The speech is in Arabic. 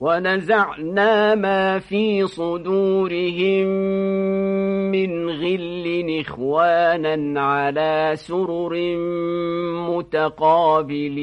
ونزعنا ما في صدورهم من غل إخوانا على سرر متقابلين.